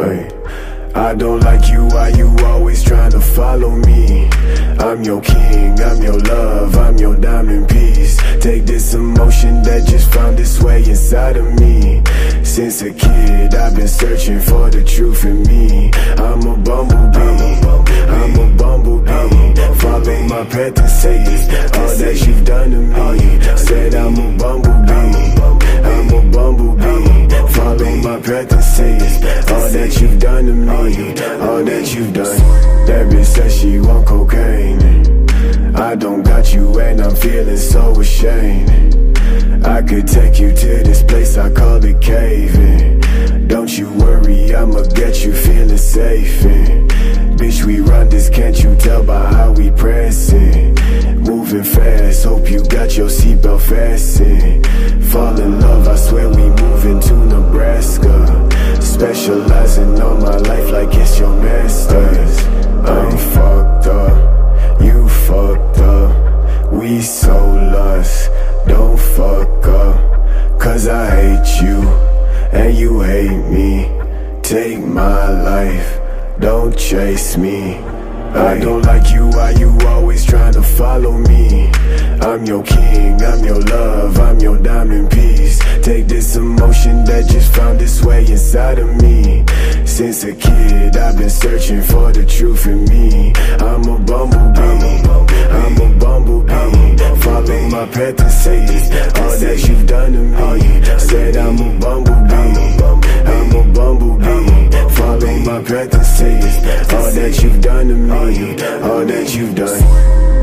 I don't like you, why you always trying to follow me? I'm your king, I'm your love, I'm your diamond piece. Take this emotion that just found its way inside of me. Since a kid, I've been searching for the truth in me. I'm a bumblebee, I'm a bumblebee. Follow my path and say all that you've done to me. Said I'm a bumblebee, I'm a bumblebee. Follow my path that you've done to me All that you've done. That bitch said she want cocaine. I don't got you and I'm feeling so ashamed. I could take you to this place I call it caving. Don't you worry, I'ma get you feeling safe and Bitch, we run this, can't you tell by how we pressing? Moving fast, hope you got your seatbelt fastened. Fall in love, I swear we moving to Nebraska Specializing on my life like it's your masters. I'm fucked up, you fucked up. We so lost, don't fuck up. Cause I hate you, and you hate me. Take my life, don't chase me. I don't like you, why you always trying to follow me? I'm your king, I'm your love, I'm your diamond piece Take this emotion that just found its way inside of me. Since a kid, I've been searching for the truth in me. I'm a bumblebee, I'm a bumblebee. Follow my path and say all that you've done to me. Said I'm a bumblebee, I'm a bumblebee. Follow my path and say all that you've done to me. All that you've done